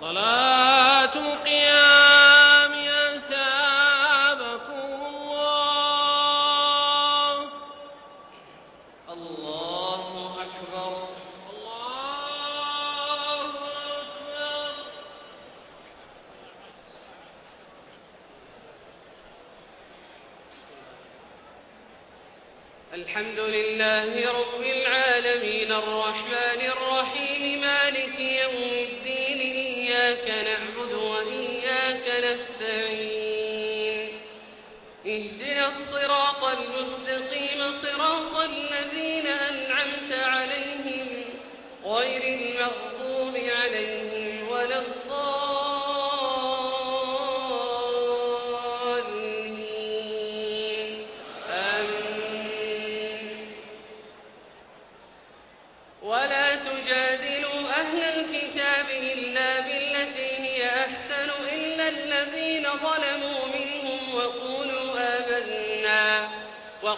صلاة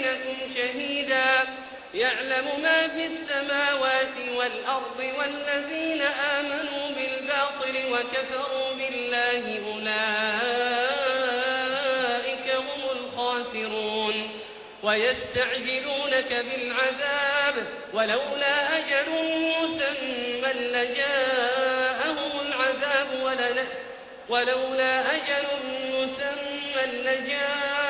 بيني وبينكم شهيدا. يعلم ما في السماوات والأرض والذين آمنوا بالباطل وكفروا بالله أولئك هم الخاسرون. ويستعجلونك بالعذاب. ولولا أجل مسمى لجاءهم العذاب ولولا أجل مسمى لجاءهم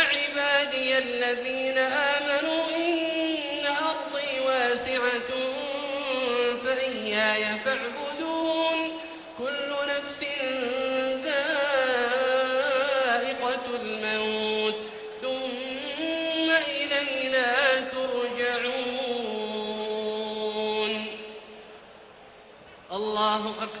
الذين آمنوا إن أرضي واسعة فإياي فاعبدون. كل نفس ذائقة الموت. ثم إلينا ترجعون. الله أكبر.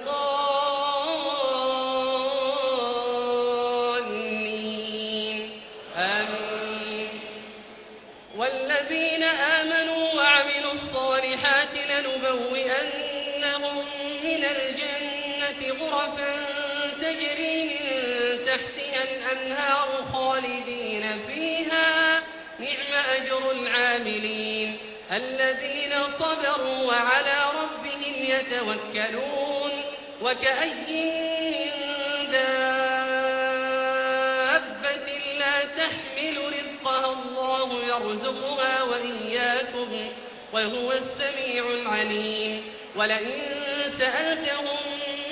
الجنة غرفا تجري من تحتها الأنهار خالدين فيها. نعم أجر العاملين الذين صبروا وعلى ربهم يتوكلون. وكأي من دابة لا تحمل رزقها الله يرزقها وإياكم وهو السميع العليم. ولئن سألتهم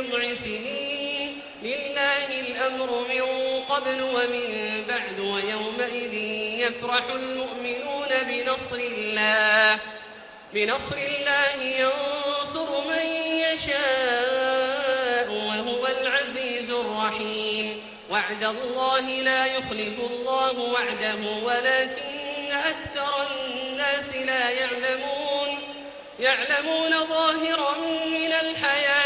بضع سنين. لله الأمر من قبل ومن بعد ويومئذ يفرح المؤمنون بنصر الله. بنصر الله ينصر من يشاء وهو العزيز الرحيم. وعد الله لا يخلف الله وعده ولكن أكثر الناس لا يعلمون. يعلمون ظاهرا من الحياة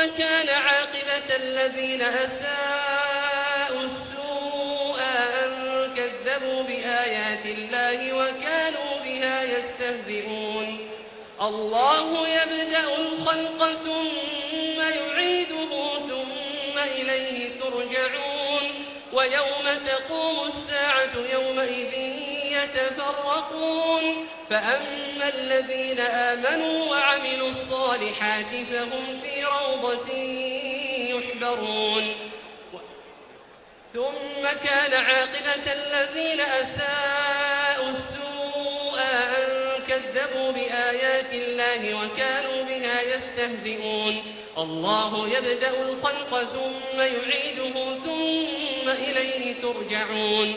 ثم كان عاقبة الذين أساءوا السوء أن كذبوا بآيات الله وكانوا بها يستهزئون. الله يبدأ الخلق ثم يعيده ثم إليه ترجعون. ويوم تقوم الساعة يومئذ يتفرقون. فأما الذين آمنوا وعملوا الصالحات فهم في روضة يحبرون. ثم كان عاقبة الذين أساءوا السوء أن كذبوا بآيات الله وكانوا بها يستهزئون. الله يبدأ الخلق ثم يعيده ثم إليه ترجعون.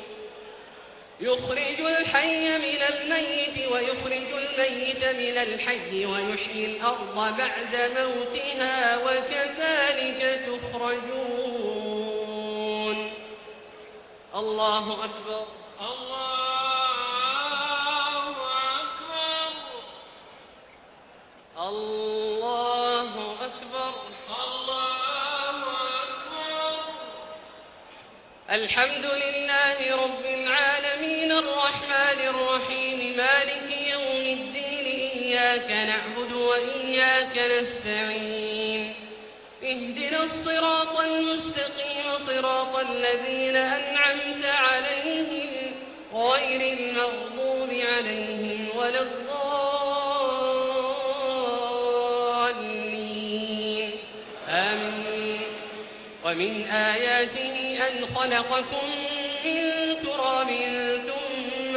يخرج الحي من الميت ويخرج الميت من الحي ويحيي الأرض بعد موتها وكذلك تخرجون. الله أكبر. الله أكبر. الله أكبر. الله أكبر. الحمد لله رب العالمين. الرحمن الرحيم مالك يوم الدين إياك نعبد وإياك نستعين. اهدنا الصراط المستقيم صراط الذين أنعمت عليهم غير المغضوب عليهم ولا الضالين. آمين. ومن آياته أن خلقكم من تراب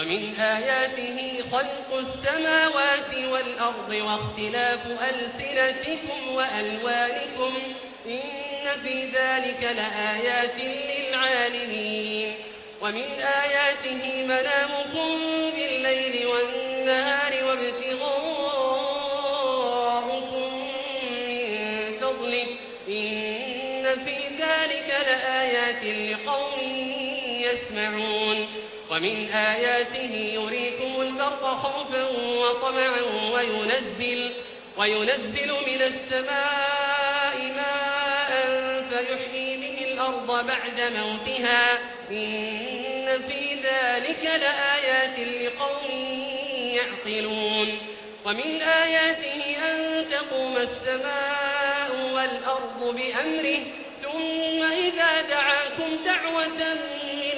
ومن آياته خلق السماوات والأرض واختلاف ألسنتكم وألوانكم إن في ذلك لآيات للعالمين ومن آياته منامكم بالليل والنهار وابتغاؤكم من فضله إن في ذلك لآيات لقوم يسمعون ومن آياته يريكم البرق خوفا وطمعا وينزل, وينزل من السماء ماء فيحيي به الأرض بعد موتها. إن في ذلك لآيات لقوم يعقلون. ومن آياته أن تقوم السماء والأرض بأمره ثم إذا دعاكم دعوة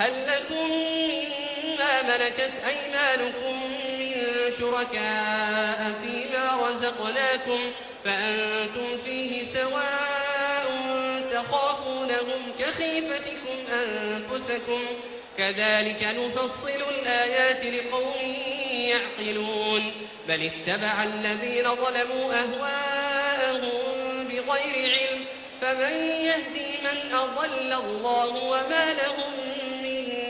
هل لكم مما ملكت أيمانكم من شركاء فيما رزقناكم فأنتم فيه سواء تخافونهم كخيفتكم أنفسكم كذلك نفصل الآيات لقوم يعقلون بل اتبع الذين ظلموا أهواءهم بغير علم فمن يهدي من أضل الله وما لهم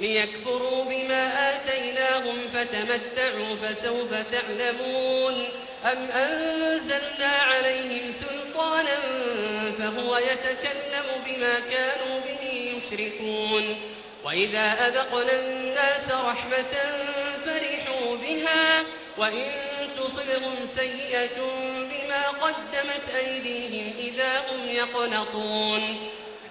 ليكفروا بما آتيناهم فتمتعوا فسوف تعلمون. أم أنزلنا عليهم سلطانا فهو يتكلم بما كانوا به يشركون. وإذا أذقنا الناس رحمة فرحوا بها وإن تصبهم سيئة بما قدمت أيديهم إذا هم يقنطون.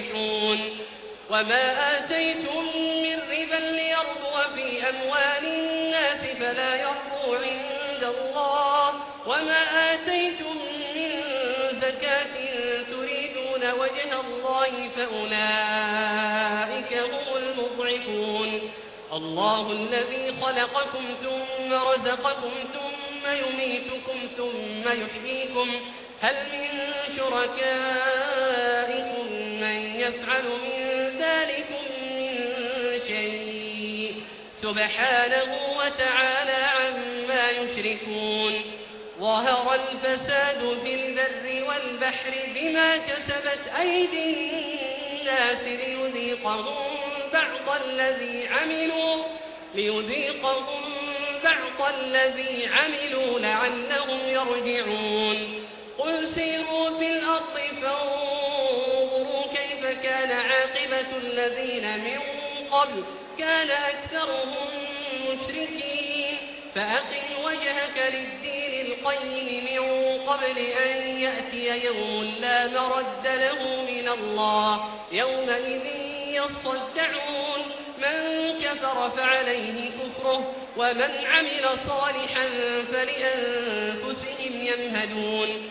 المفلحون وما آتيتم من ربا ليربو في أموال الناس فلا يربو عند الله. وما آتيتم من زكاة تريدون وجه الله فأولئك هم المضعفون. الله الذي خلقكم ثم رزقكم ثم يميتكم ثم يحييكم. هل من شركائكم يفعل من ذلكم من شيء. سبحانه وتعالى عما يشركون. ظهر الفساد في البر والبحر بما كسبت أيدي الناس ليذيقهم بعض الذي عملوا ليذيقهم بعض الذي عملوا لعلهم يرجعون. قل سيروا في الأرض فانظروا كان عاقبة الذين من قبل كان أكثرهم مشركين. فأقم وجهك للدين القيم من قبل أن يأتي يوم لا مرد له من الله. يومئذ يصدعون من كفر فعليه كفره ومن عمل صالحا فلأنفسهم يمهدون.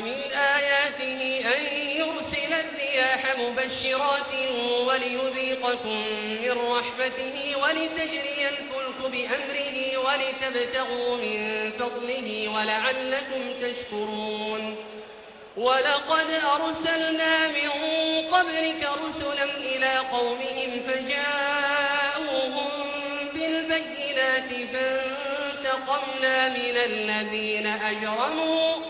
ومن آياته أن يرسل الرياح مبشرات وليذيقكم من رحمته ولتجري الفلك بأمره ولتبتغوا من فضله ولعلكم تشكرون. ولقد أرسلنا من قبلك رسلا إلى قومهم فجاءوهم بالبينات فانتقمنا من الذين أجرموا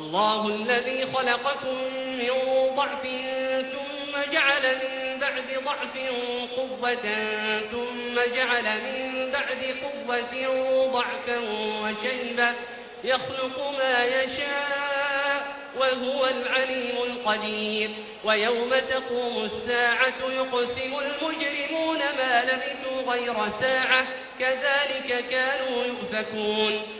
الله الذي خلقكم من ضعف ثم جعل من بعد ضعف قوة ثم جعل من بعد قوة ضعفا وشيبا. يخلق ما يشاء وهو العليم القدير. ويوم تقوم الساعة يقسم المجرمون ما لبثوا غير ساعة. كذلك كانوا يؤفكون.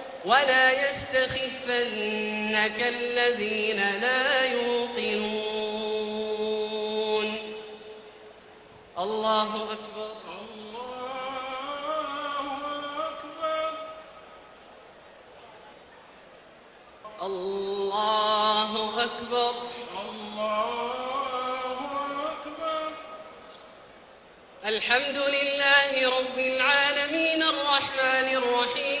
ولا يستخفنك الذين لا يوقنون الله أكبر الله أكبر الله أكبر الحمد لله رب العالمين الرحمن الرحيم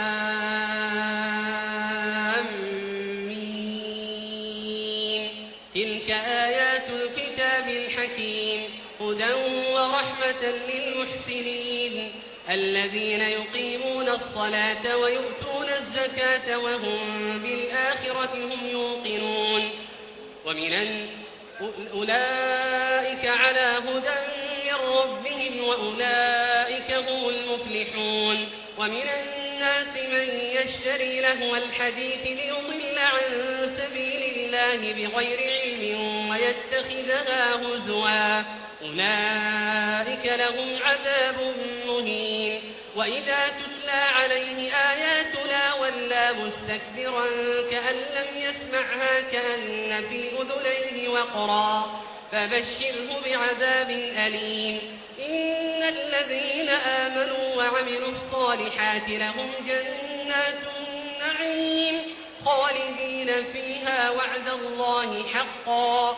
الذين يقيمون الصلاة ويؤتون الزكاة وهم بالآخرة هم يوقنون. ومن أولئك على هدى من ربهم وأولئك هم المفلحون. ومن الناس من يشتري لهو الحديث ليضل عن سبيل الله بغير علم ويتخذها هزوا. أولئك لهم عذاب مهين وإذا تتلى عليه آياتنا ولى مستكبرا كأن لم يسمعها كأن في أذنيه وقرا فبشره بعذاب أليم إن الذين آمنوا وعملوا الصالحات لهم جنات النعيم خالدين فيها وعد الله الله حقا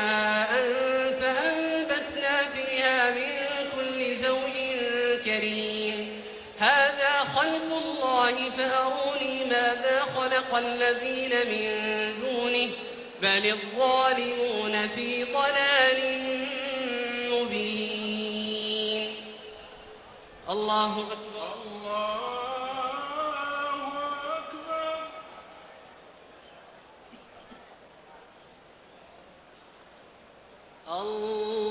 خلق الذين من دونه بل الظالمون في ضلال مبين. الله أكبر. الله أكبر. الله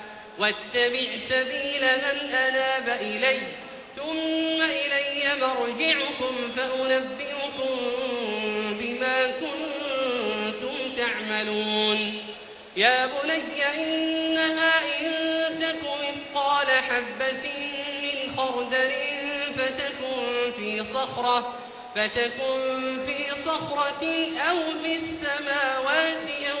واتبع سبيل من أناب إلي ثم إلي مرجعكم فأنبئكم بما كنتم تعملون. يا بني إنها إن تك مثقال حبة من خردل فتكن في صخرة فتكن في صخرة أو في السماوات أو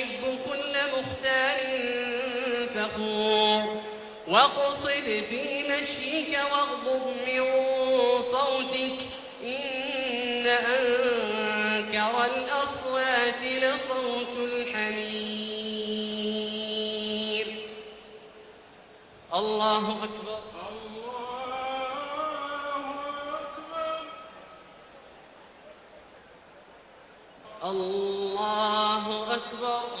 واقصد في مشيك واغضب من صوتك. إن أنكر الأصوات لصوت الحمير. الله أكبر. الله أكبر. الله أكبر.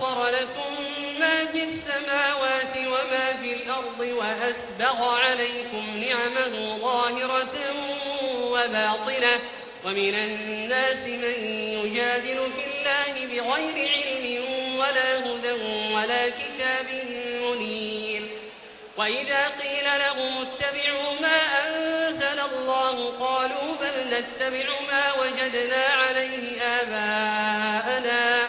سخر لكم ما في السماوات وما في الأرض وأسبغ عليكم نعمه ظاهرة وباطنة ومن الناس من يجادل في الله بغير علم ولا هدى ولا كتاب منير وإذا قيل لهم اتبعوا ما أنزل الله قالوا بل نتبع ما وجدنا عليه آباءنا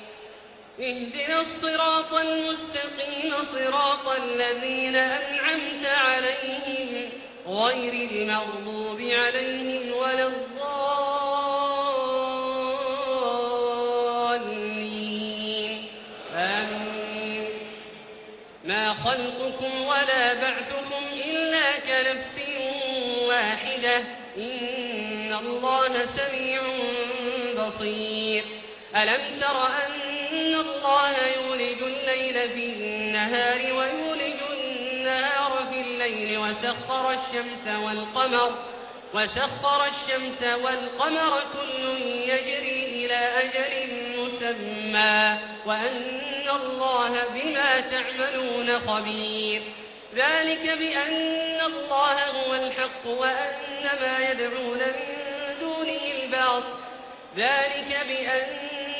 اهدنا الصراط المستقيم صراط الذين أنعمت عليهم غير المغضوب عليهم ولا الضالين. آمين. ما خلقكم ولا بعثكم إلا كنفس واحدة. إن الله سميع بصير. ألم تر أن الله يولج الليل في النهار ويولج النهار في الليل وسخر الشمس والقمر وسخر الشمس والقمر كل يجري إلى أجل مسمى وأن الله بما تعملون خبير ذلك بأن الله هو الحق وأن ما يدعون من دونه الباطل ذلك بأن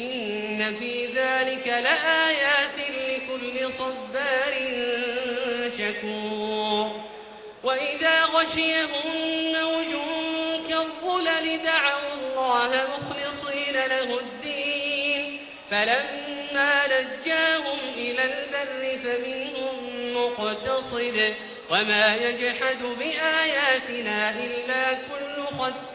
إن في ذلك لآيات لكل صبار شكور وإذا غشيهم موج كالظلل دعوا الله مخلصين له الدين فلما نجاهم إلى البر فمنهم مقتصد وما يجحد بآياتنا إلا كل ختار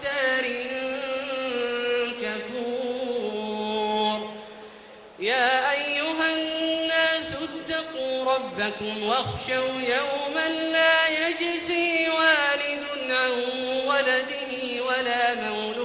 يا أيها الناس اتقوا ربكم واخشوا يوما لا يجزي والد عن ولده ولا مولود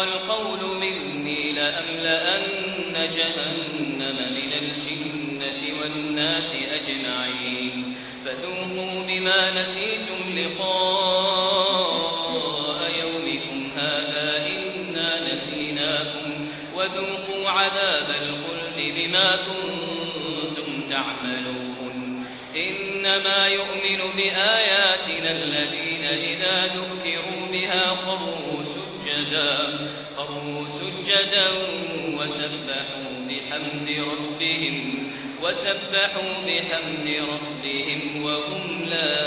والقول فسبحوا بحمد ربهم وهم لا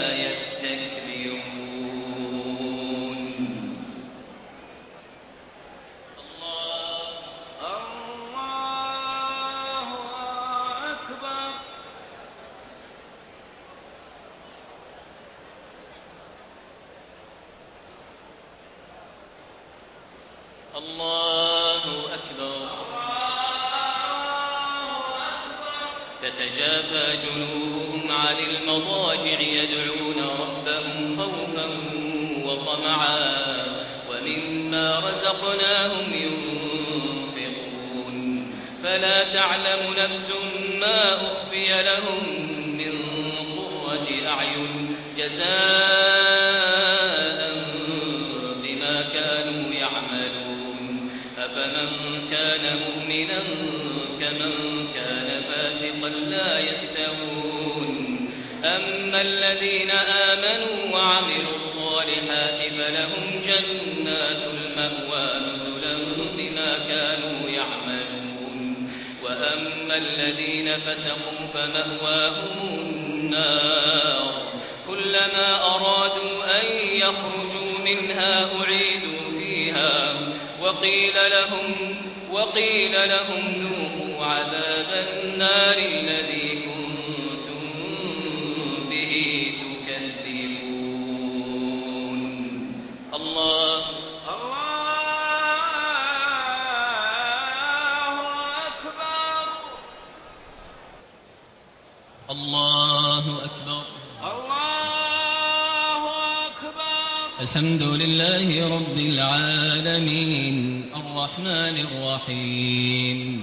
كمن كان فاسقا لا يستوون. أما الذين آمنوا وعملوا الصالحات فلهم جنات المأوى نزلا بما كانوا يعملون. وأما الذين فسقوا فمأواهم النار. كلما أرادوا أن يخرجوا منها أعيدوا فيها. وقيل لهم وقيل لهم ذوقوا عذاب النار الذي كنتم به تكذبون. الله. الله أكبر. الله أكبر. الله أكبر. الحمد لله رب العالمين. الرحمن الرحيم.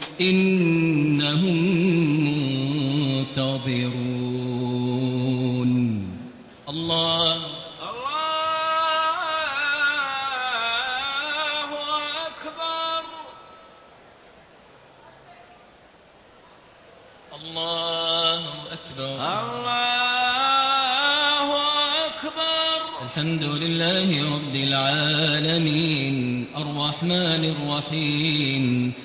إنهم منتظرون. الله. الله أكبر. الله أكبر. الله أكبر. الحمد لله رب العالمين. الرحمن الرحيم.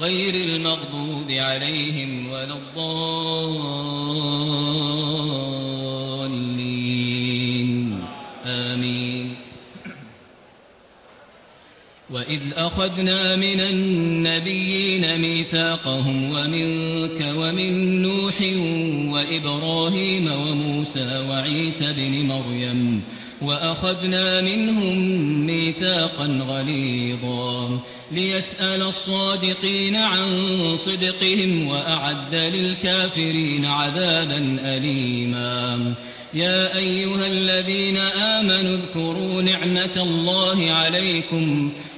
غير المغضوب عليهم ولا الضالين. آمين. وإذ أخذنا من النبيين ميثاقهم ومنك ومن نوح وإبراهيم وموسى وعيسى بن مريم وأخذنا منهم ميثاقا غليظا ليسأل الصادقين عن صدقهم وأعد للكافرين عذابا أليما. يا أيها الذين آمنوا اذكروا نعمة الله عليكم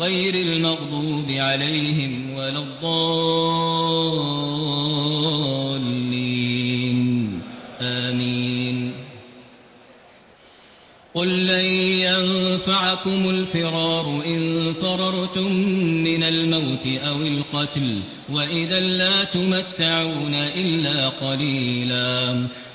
غير المغضوب عليهم ولا الضالين. آمين. قل لن ينفعكم الفرار إن فررتم من الموت أو القتل وإذا لا تمتعون إلا قليلا.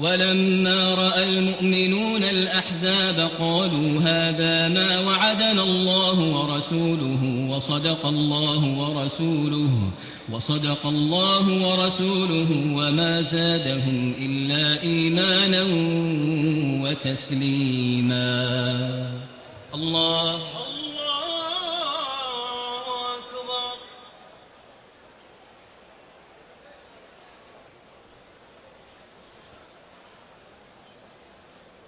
ولما رأى المؤمنون الأحزاب قالوا هذا ما وعدنا الله ورسوله وصدق الله ورسوله وصدق الله ورسوله وما زادهم إلا إيمانا وتسليما. الله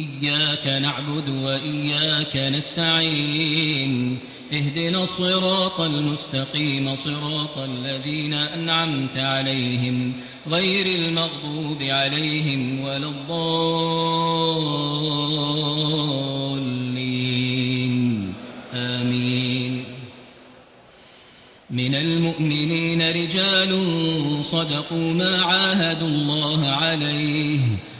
إياك نعبد وإياك نستعين. اهدنا الصراط المستقيم صراط الذين أنعمت عليهم غير المغضوب عليهم ولا الضالين. آمين. من المؤمنين رجال صدقوا ما عاهدوا الله عليه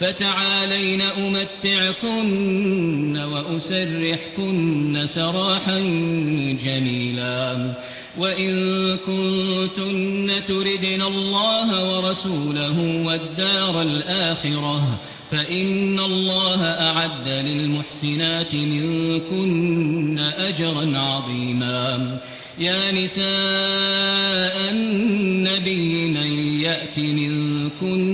فتعالين أمتعكن وأسرحكن سراحا جميلا. وإن كنتن تردن الله ورسوله والدار الآخرة فإن الله أعد للمحسنات منكن أجرا عظيما. يا نساء النبي من يأت منكن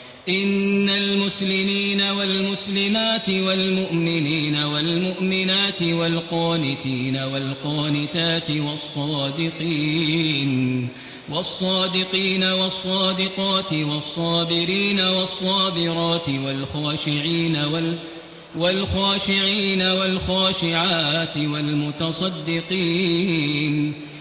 إن المسلمين والمسلمات والمؤمنين والمؤمنات والقانتين والقانتات والصادقين والصادقين والصادقات والصابرين والصابرات والخاشعين وال والخاشعين والخاشعات والمتصدقين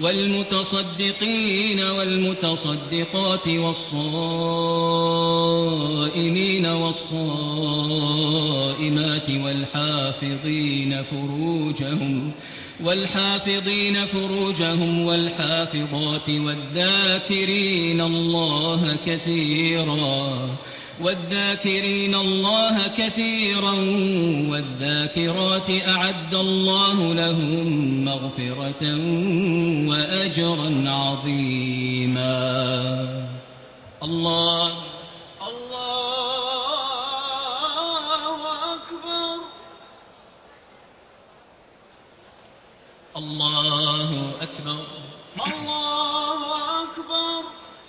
والمتصدقين والمتصدقات والصائمين والصائمات والحافظين فروجهم والحافظين فروجهم والحافظات والذاكرين الله كثيرا والذاكرين الله كثيرا والذاكرات أعد الله لهم مغفرة وأجرا عظيما. الله. الله أكبر. الله أكبر. الله أكبر.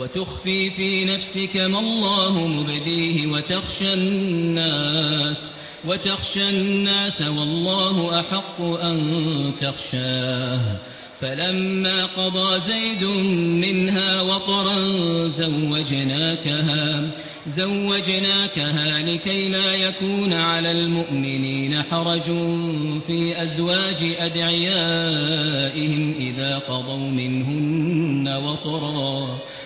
وتخفي في نفسك ما الله مبديه وتخشى الناس وتخشى الناس والله أحق أن تخشاه. فلما قضى زيد منها وطرا زوجناكها زوجناكها لكي لا يكون على المؤمنين حرج في أزواج أدعيائهم إذا قضوا منهن وطرا.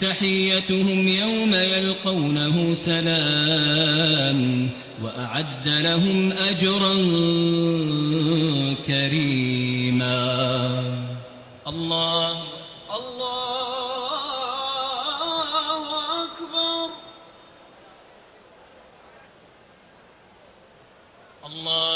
تحيتهم يوم يلقونه سلام وأعد لهم أجرا كريما. الله الله أكبر. الله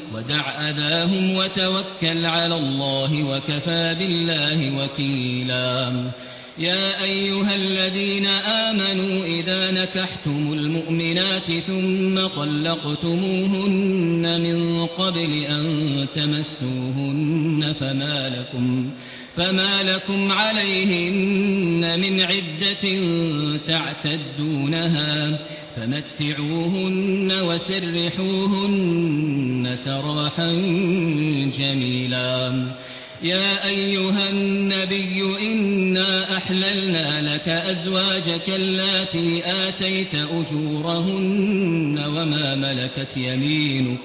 ودع أذاهم وتوكل على الله وكفى بالله وكيلا. يا أيها الذين آمنوا إذا نكحتم المؤمنات ثم طلقتموهن من قبل أن تمسوهن فما لكم فما لكم عليهن من عدة تعتدونها. فمتعوهن وسرحوهن سراحا جميلا. يا أيها النبي إنا أحللنا لك أزواجك اللاتي آتيت أجورهن وما ملكت يمينك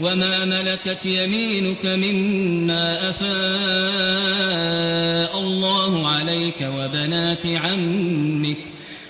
وما ملكت يمينك مما أفاء الله عليك وبنات عمك.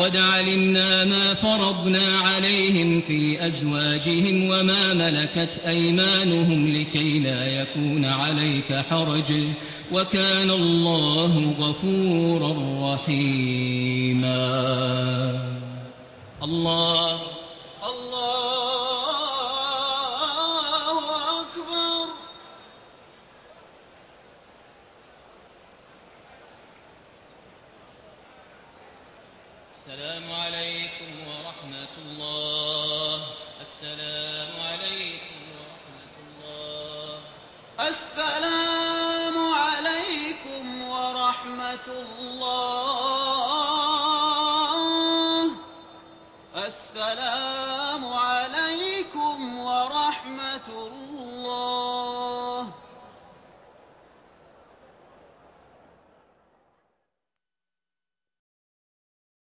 قد علمنا ما فرضنا عليهم في أزواجهم وما ملكت أيمانهم لكي لا يكون عليك حرج. وكان الله غفورا رحيما. الله الله. السلام عليكم.